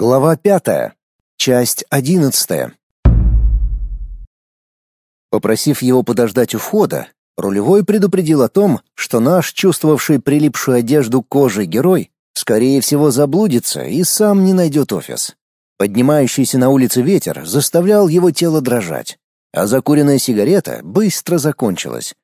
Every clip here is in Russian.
Глава пятая. Часть одиннадцатая. Попросив его подождать у входа, рулевой предупредил о том, что наш, чувствовавший прилипшую одежду кожи герой, скорее всего заблудится и сам не найдет офис. Поднимающийся на улице ветер заставлял его тело дрожать, а закуренная сигарета быстро закончилась.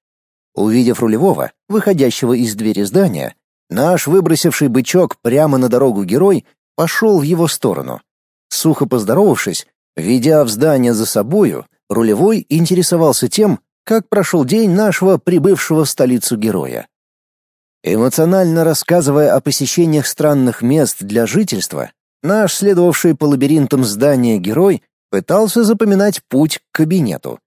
Увидев рулевого, выходящего из двери здания, наш выбросивший бычок прямо на дорогу герой пошел в его сторону. Сухо поздоровавшись, ведя в здание за собою, рулевой интересовался тем, как прошел день нашего прибывшего в столицу героя. Эмоционально рассказывая о посещениях странных мест для жительства, наш следовавший по лабиринтам здания герой пытался запоминать путь к кабинету.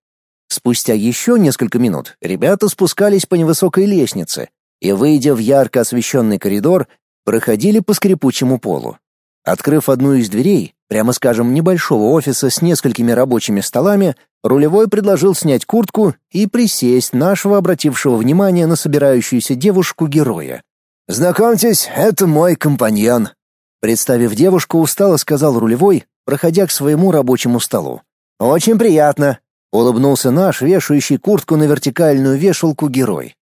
Спустя еще несколько минут ребята спускались по невысокой лестнице и, выйдя в ярко освещенный коридор, проходили по скрипучему полу. Открыв одну из дверей, прямо скажем, небольшого офиса с несколькими рабочими столами, рулевой предложил снять куртку и присесть нашего обратившего внимание на собирающуюся девушку героя. «Знакомьтесь, это мой компаньон», Представив девушку, устало сказал рулевой, проходя к своему рабочему столу. «Очень приятно», — улыбнулся наш, вешающий куртку на вертикальную вешалку герой.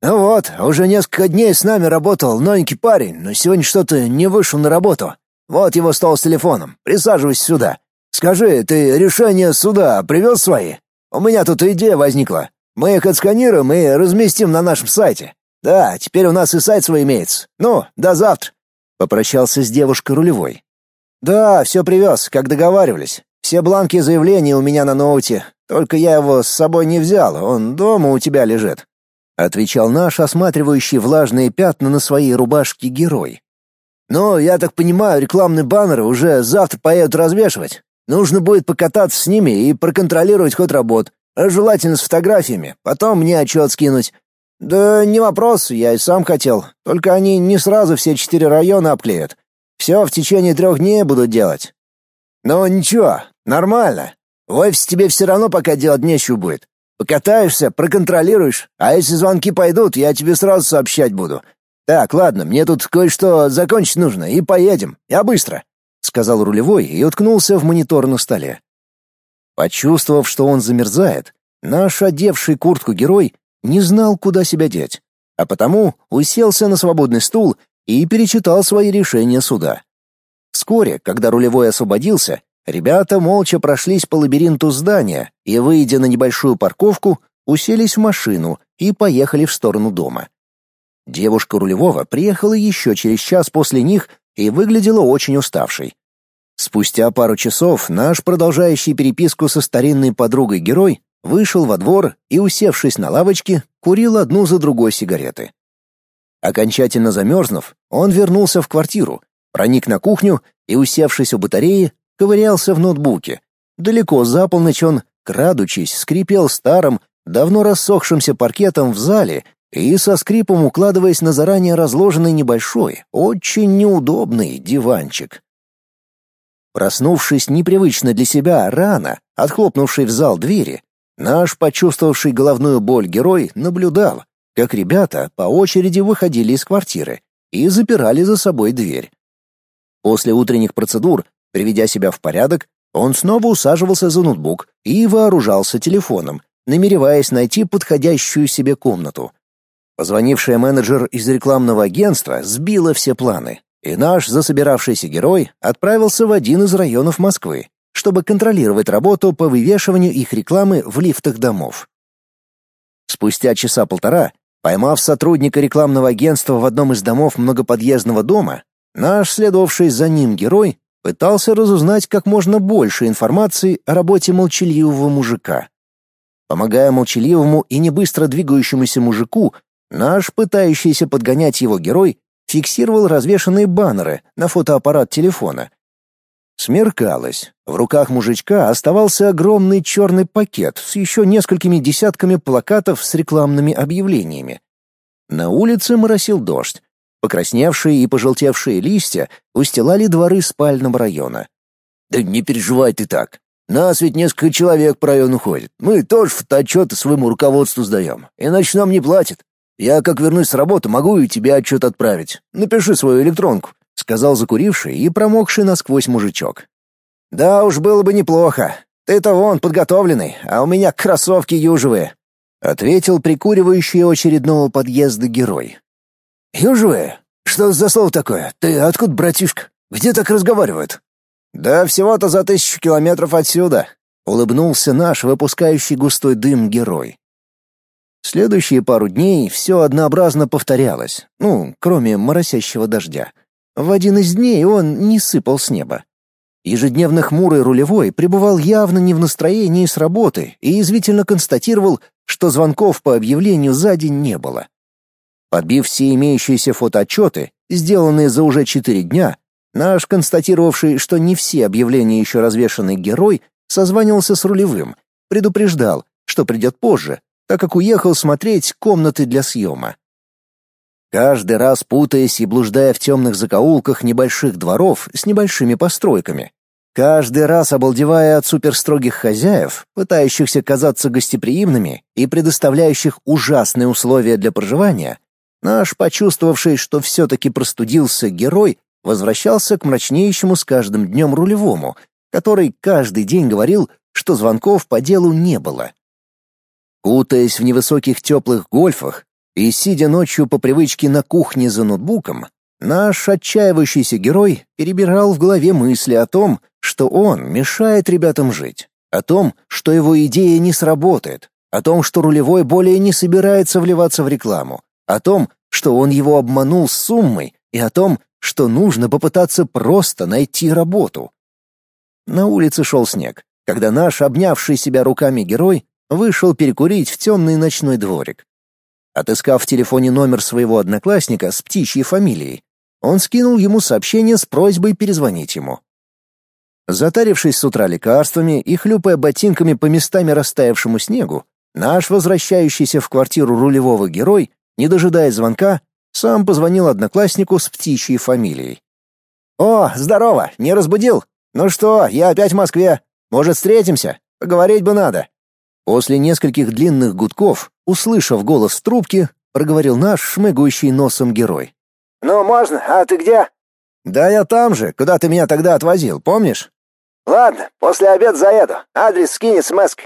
«Ну вот, уже несколько дней с нами работал новенький парень, но сегодня что-то не вышел на работу. Вот его стол с телефоном. Присаживайся сюда. Скажи, ты решение суда привез свои? У меня тут идея возникла. Мы их отсканируем и разместим на нашем сайте. Да, теперь у нас и сайт свой имеется. Ну, до завтра. Попрощался с девушкой рулевой. Да, все привез, как договаривались. Все бланки заявления у меня на ноуте. Только я его с собой не взял, он дома у тебя лежит. Отвечал наш осматривающий влажные пятна на своей рубашке герой. Но, я так понимаю, рекламные баннеры уже завтра поедут развешивать. Нужно будет покататься с ними и проконтролировать ход работ. А желательно с фотографиями. Потом мне отчет скинуть. Да не вопрос, я и сам хотел. Только они не сразу все четыре района обклеят. Все в течение трех дней будут делать. Но ничего, нормально. В офисе тебе все равно пока делать нечего будет. Покатаешься, проконтролируешь, а если звонки пойдут, я тебе сразу сообщать буду. «Так, ладно, мне тут кое-что закончить нужно, и поедем. Я быстро», — сказал рулевой и уткнулся в монитор на столе. Почувствовав, что он замерзает, наш одевший куртку герой не знал, куда себя деть, а потому уселся на свободный стул и перечитал свои решения суда. Вскоре, когда рулевой освободился, ребята молча прошлись по лабиринту здания и, выйдя на небольшую парковку, уселись в машину и поехали в сторону дома. Девушка рулевого приехала еще через час после них и выглядела очень уставшей. Спустя пару часов наш продолжающий переписку со старинной подругой герой вышел во двор и, усевшись на лавочке, курил одну за другой сигареты. Окончательно замерзнув, он вернулся в квартиру, проник на кухню и, усевшись у батареи, ковырялся в ноутбуке. Далеко за полночь он, крадучись, скрипел старым, давно рассохшимся паркетом в зале и со скрипом укладываясь на заранее разложенный небольшой, очень неудобный диванчик. Проснувшись непривычно для себя рано, отхлопнувший в зал двери, наш почувствовавший головную боль герой наблюдал, как ребята по очереди выходили из квартиры и запирали за собой дверь. После утренних процедур, приведя себя в порядок, он снова усаживался за ноутбук и вооружался телефоном, намереваясь найти подходящую себе комнату. Позвонившая менеджер из рекламного агентства сбила все планы, и наш засобиравшийся герой отправился в один из районов Москвы, чтобы контролировать работу по вывешиванию их рекламы в лифтах домов. Спустя часа полтора, поймав сотрудника рекламного агентства в одном из домов многоподъездного дома, наш следовавший за ним герой пытался разузнать как можно больше информации о работе молчаливого мужика. Помогая молчаливому и не быстро двигающемуся мужику Наш пытающийся подгонять его герой фиксировал развешанные баннеры на фотоаппарат телефона. Смеркалось. В руках мужичка оставался огромный черный пакет с еще несколькими десятками плакатов с рекламными объявлениями. На улице моросил дождь. Покрасневшие и пожелтевшие листья устилали дворы спального района. «Да не переживай ты так. Нас ведь несколько человек по району ходит. Мы тоже фотоотчеты своему руководству сдаем, иначе нам не платят. Я, как вернусь с работы, могу и тебе отчет отправить. Напиши свою электронку. — сказал закуривший и промокший насквозь мужичок. «Да уж было бы неплохо. Ты-то вон подготовленный, а у меня кроссовки южевые», — ответил прикуривающий очередного подъезда герой. «Южевые? Что за слово такое? Ты откуда, братишка? Где так разговаривают?» «Да всего-то за тысячу километров отсюда», — улыбнулся наш выпускающий густой дым герой. Следующие пару дней все однообразно повторялось, ну, кроме моросящего дождя. В один из дней он не сыпал с неба. Ежедневно хмурый рулевой пребывал явно не в настроении с работы и извительно констатировал, что звонков по объявлению за день не было. Подбив все имеющиеся фотоотчеты, сделанные за уже четыре дня, наш, констатировавший, что не все объявления еще развешанный герой, созванивался с рулевым, предупреждал, что придет позже, так как уехал смотреть комнаты для съема. Каждый раз путаясь и блуждая в темных закоулках небольших дворов с небольшими постройками. Каждый раз обалдевая от суперстрогих хозяев, пытающихся казаться гостеприимными и предоставляющих ужасные условия для проживания, наш, почувствовавший, что все-таки простудился герой, возвращался к мрачнеющему с каждым днем рулевому, который каждый день говорил, что звонков по делу не было. Кутаясь в невысоких теплых гольфах и сидя ночью по привычке на кухне за ноутбуком, наш отчаивающийся герой перебирал в голове мысли о том, что он мешает ребятам жить, о том, что его идея не сработает, о том, что рулевой более не собирается вливаться в рекламу, о том, что он его обманул суммой, и о том, что нужно попытаться просто найти работу. На улице шел снег, когда наш обнявший себя руками герой вышел перекурить в темный ночной дворик. Отыскав в телефоне номер своего одноклассника с птичьей фамилией, он скинул ему сообщение с просьбой перезвонить ему. Затарившись с утра лекарствами и хлюпая ботинками по местами растаявшему снегу, наш возвращающийся в квартиру рулевого герой, не дожидаясь звонка, сам позвонил однокласснику с птичьей фамилией. «О, здорово, не разбудил? Ну что, я опять в Москве. Может, встретимся? Поговорить бы надо». После нескольких длинных гудков, услышав голос в трубке, проговорил наш шмыгающий носом герой. «Ну, можно, а ты где?» «Да я там же, куда ты меня тогда отвозил, помнишь?» «Ладно, после обеда заеду. Адрес скинь смс